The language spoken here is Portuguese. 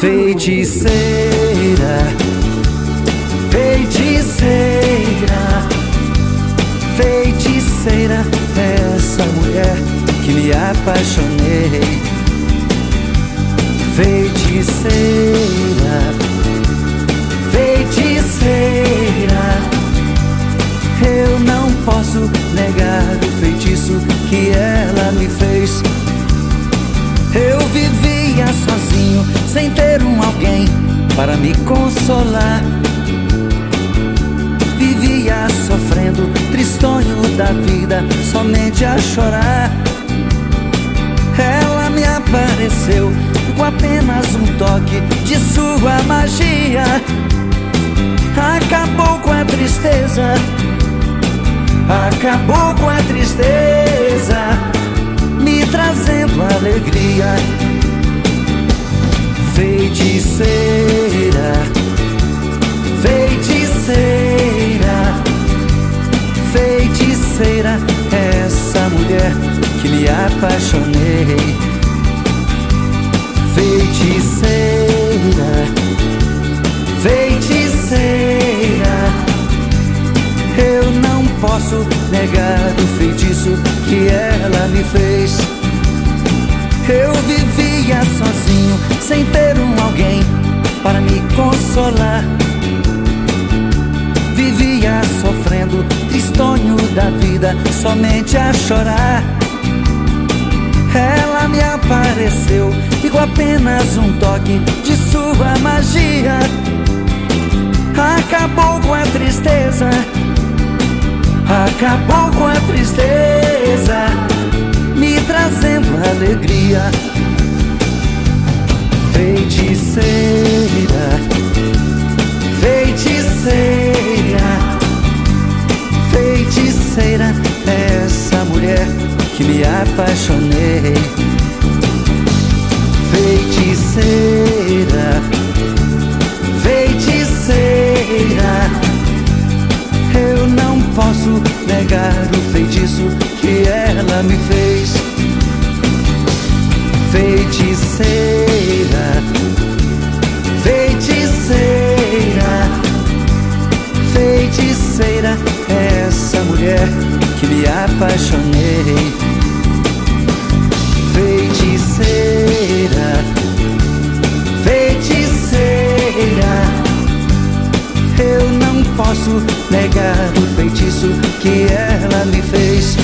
Feiticeira, feiticeira, feiticeira, essa mulher que me apaixonei. Feiticeira, feiticeira, eu não posso negar sem ter um alguém para me consolar. Vivia sofrendo, tristonho da vida, somente a chorar. Ela me apareceu com apenas um toque de sua magia. Acabou com a tristeza, acabou com a tristeza, me trazendo alegria. Feiticeira, feiticeira, feiticeira, essa mulher que me apaixonei. Feiticeira, feiticeira, eu não posso negar o feitiço que ela me fez. Eu vivia sozinho, sofrendo, tristonho da vida, somente a chorar. Ela me apareceu com apenas um toque de sua magia acabou com a tristeza, acabou com a tristeza, me trazendo alegria. Que me apaixonei. Feiticeira, feiticeira, eu não posso negar o feitiço que ela me fez. Feiticeira, feiticeira, feiticeira, essa mulher que me apaixonei. Feiticeira, feiticeira, eu não posso negar o feitiço que ela me fez.